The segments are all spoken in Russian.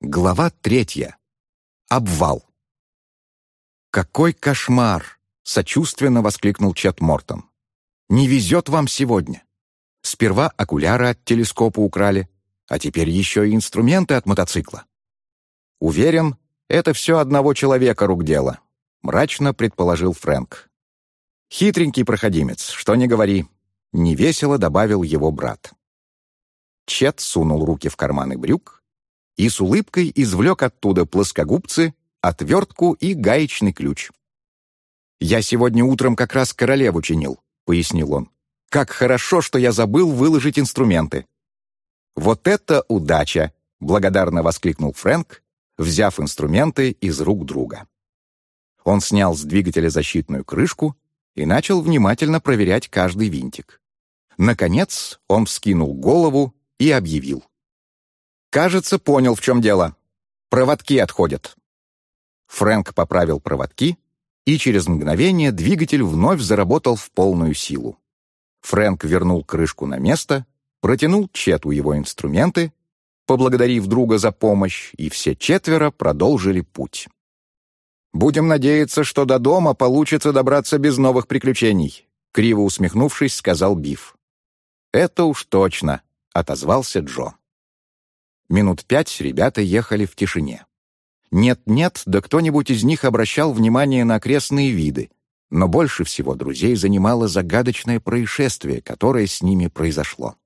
Глава третья. Обвал. «Какой кошмар!» — сочувственно воскликнул Чет Мортон. «Не везет вам сегодня. Сперва окуляры от телескопа украли, а теперь еще и инструменты от мотоцикла». «Уверен, это все одного человека рук дело», — мрачно предположил Фрэнк. «Хитренький проходимец, что не говори», — невесело добавил его брат. Чет сунул руки в карманы брюк и с улыбкой извлек оттуда плоскогубцы, отвертку и гаечный ключ. «Я сегодня утром как раз королеву чинил», — пояснил он. «Как хорошо, что я забыл выложить инструменты». «Вот это удача!» — благодарно воскликнул Фрэнк, взяв инструменты из рук друга. Он снял с двигателя защитную крышку и начал внимательно проверять каждый винтик. Наконец он вскинул голову и объявил. Кажется, понял, в чем дело. Проводки отходят. Фрэнк поправил проводки, и через мгновение двигатель вновь заработал в полную силу. Фрэнк вернул крышку на место, протянул Чету его инструменты, поблагодарив друга за помощь, и все четверо продолжили путь. «Будем надеяться, что до дома получится добраться без новых приключений», криво усмехнувшись, сказал Биф. «Это уж точно», — отозвался Джо. Минут пять ребята ехали в тишине. Нет-нет, да кто-нибудь из них обращал внимание на окрестные виды, но больше всего друзей занимало загадочное происшествие, которое с ними произошло.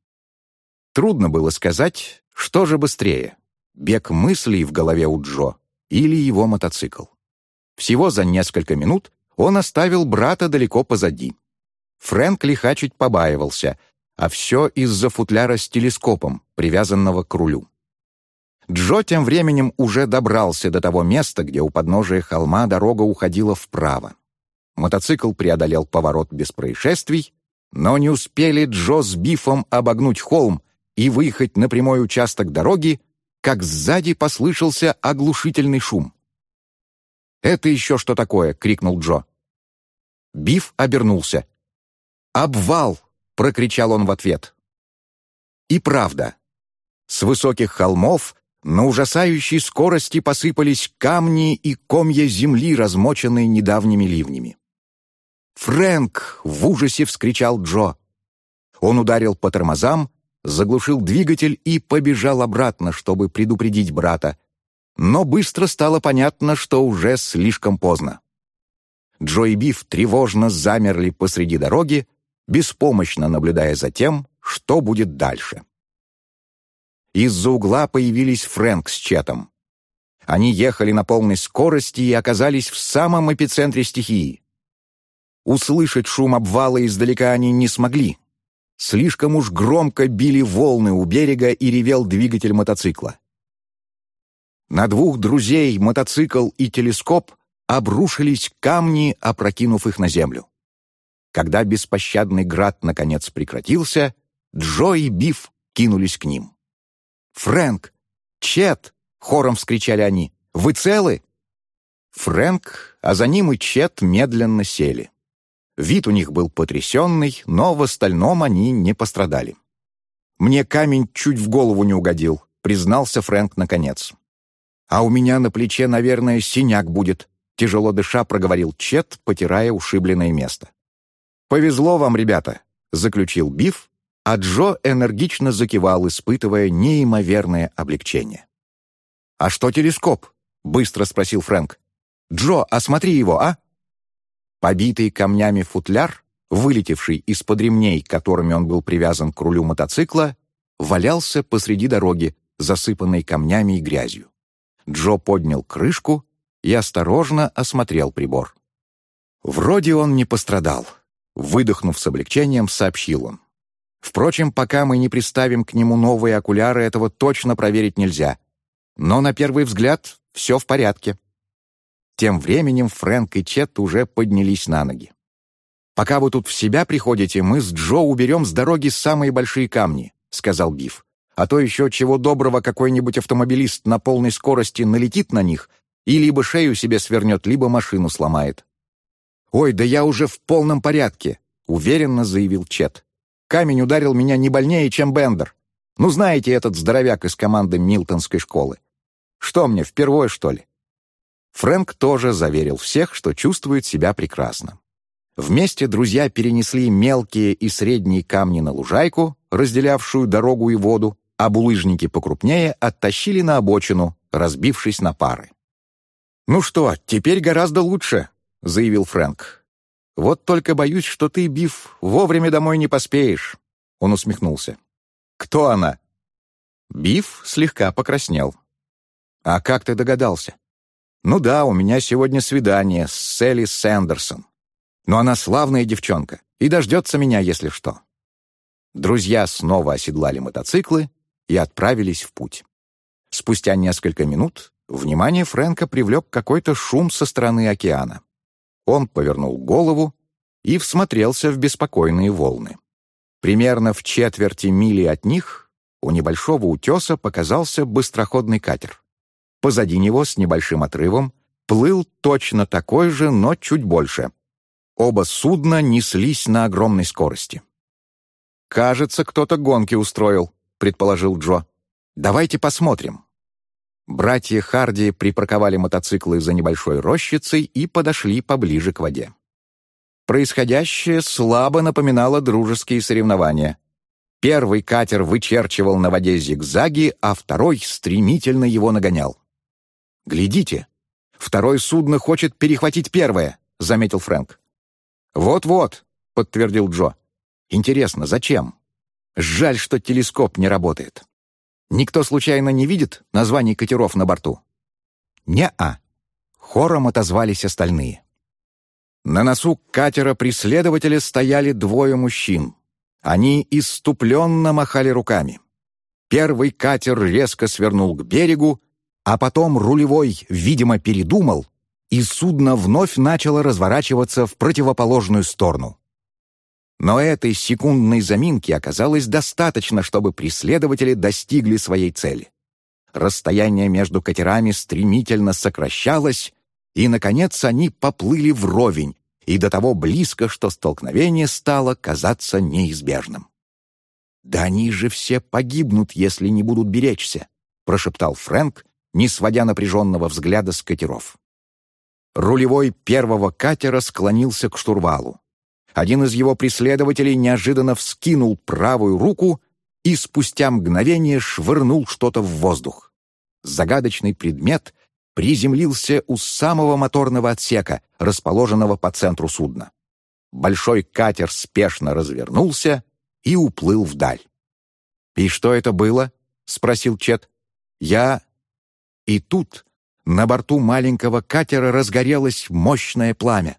Трудно было сказать, что же быстрее — бег мыслей в голове у Джо или его мотоцикл. Всего за несколько минут он оставил брата далеко позади. Фрэнк лихачить побаивался, а все из-за футляра с телескопом, привязанного к рулю. Джо тем временем уже добрался до того места, где у подножия холма дорога уходила вправо. Мотоцикл преодолел поворот без происшествий, но не успели Джо с Бифом обогнуть холм и выехать на прямой участок дороги, как сзади послышался оглушительный шум. «Это еще что такое?» — крикнул Джо. Биф обернулся. «Обвал!» — прокричал он в ответ. И правда. С высоких холмов на ужасающей скорости посыпались камни и комья земли, размоченные недавними ливнями. «Фрэнк!» — в ужасе вскричал Джо. Он ударил по тормозам, заглушил двигатель и побежал обратно, чтобы предупредить брата. Но быстро стало понятно, что уже слишком поздно. Джо и Биф тревожно замерли посреди дороги, беспомощно наблюдая за тем, что будет дальше. Из-за угла появились Фрэнк с Четом. Они ехали на полной скорости и оказались в самом эпицентре стихии. Услышать шум обвала издалека они не смогли. Слишком уж громко били волны у берега и ревел двигатель мотоцикла. На двух друзей, мотоцикл и телескоп, обрушились камни, опрокинув их на землю. Когда беспощадный град наконец прекратился, Джо и Биф кинулись к ним. «Фрэнк! Чет!» — хором вскричали они. «Вы целы?» Фрэнк, а за ним и Чет медленно сели. Вид у них был потрясенный, но в остальном они не пострадали. «Мне камень чуть в голову не угодил», — признался Фрэнк наконец. «А у меня на плече, наверное, синяк будет», — тяжело дыша проговорил Чет, потирая ушибленное место. «Повезло вам, ребята», — заключил Биф а Джо энергично закивал, испытывая неимоверное облегчение. «А что телескоп?» — быстро спросил Фрэнк. «Джо, осмотри его, а?» Побитый камнями футляр, вылетевший из-под ремней, которыми он был привязан к рулю мотоцикла, валялся посреди дороги, засыпанной камнями и грязью. Джо поднял крышку и осторожно осмотрел прибор. Вроде он не пострадал. Выдохнув с облегчением, сообщил он. Впрочем, пока мы не приставим к нему новые окуляры, этого точно проверить нельзя. Но на первый взгляд все в порядке. Тем временем Фрэнк и Чет уже поднялись на ноги. «Пока вы тут в себя приходите, мы с Джо уберем с дороги самые большие камни», — сказал Биф. «А то еще чего доброго какой-нибудь автомобилист на полной скорости налетит на них и либо шею себе свернет, либо машину сломает». «Ой, да я уже в полном порядке», — уверенно заявил Чет. Камень ударил меня не больнее, чем Бендер. Ну, знаете, этот здоровяк из команды Милтонской школы. Что мне, впервые, что ли?» Фрэнк тоже заверил всех, что чувствует себя прекрасно. Вместе друзья перенесли мелкие и средние камни на лужайку, разделявшую дорогу и воду, а булыжники покрупнее оттащили на обочину, разбившись на пары. «Ну что, теперь гораздо лучше», — заявил Фрэнк. «Вот только боюсь, что ты, Биф, вовремя домой не поспеешь», — он усмехнулся. «Кто она?» Биф слегка покраснел. «А как ты догадался?» «Ну да, у меня сегодня свидание с Селли Сэндерсон. Но она славная девчонка и дождется меня, если что». Друзья снова оседлали мотоциклы и отправились в путь. Спустя несколько минут внимание Фрэнка привлек какой-то шум со стороны океана. Он повернул голову и всмотрелся в беспокойные волны. Примерно в четверти мили от них у небольшого утеса показался быстроходный катер. Позади него с небольшим отрывом плыл точно такой же, но чуть больше. Оба судна неслись на огромной скорости. «Кажется, кто-то гонки устроил», — предположил Джо. «Давайте посмотрим». Братья Харди припарковали мотоциклы за небольшой рощицей и подошли поближе к воде. Происходящее слабо напоминало дружеские соревнования. Первый катер вычерчивал на воде зигзаги, а второй стремительно его нагонял. «Глядите! Второе судно хочет перехватить первое», — заметил Фрэнк. «Вот-вот», — подтвердил Джо. «Интересно, зачем? Жаль, что телескоп не работает. Никто случайно не видит названий катеров на борту?» «Не-а», — хором отозвались остальные. На носу катера преследователя стояли двое мужчин. Они иступленно махали руками. Первый катер резко свернул к берегу, а потом рулевой, видимо, передумал, и судно вновь начало разворачиваться в противоположную сторону. Но этой секундной заминки оказалось достаточно, чтобы преследователи достигли своей цели. Расстояние между катерами стремительно сокращалось, и, наконец, они поплыли вровень, и до того близко, что столкновение стало казаться неизбежным. «Да они же все погибнут, если не будут беречься», — прошептал Фрэнк, не сводя напряженного взгляда с катеров. Рулевой первого катера склонился к штурвалу. Один из его преследователей неожиданно вскинул правую руку и спустя мгновение швырнул что-то в воздух. Загадочный предмет приземлился у самого моторного отсека, расположенного по центру судна. Большой катер спешно развернулся и уплыл вдаль. «И что это было?» — спросил Чет. «Я и тут на борту маленького катера разгорелось мощное пламя.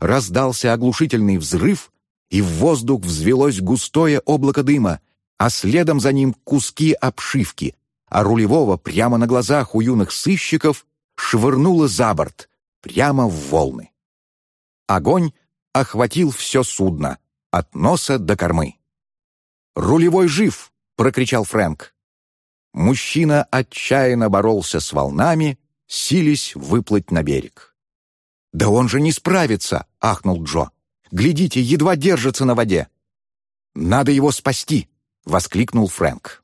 Раздался оглушительный взрыв, и в воздух взвелось густое облако дыма, а следом за ним куски обшивки, а рулевого прямо на глазах у юных сыщиков швырнуло за борт, прямо в волны. Огонь охватил все судно, от носа до кормы. «Рулевой жив!» — прокричал Фрэнк. Мужчина отчаянно боролся с волнами, сились выплыть на берег. «Да он же не справится!» — ахнул Джо. «Глядите, едва держится на воде!» «Надо его спасти!» — воскликнул Фрэнк.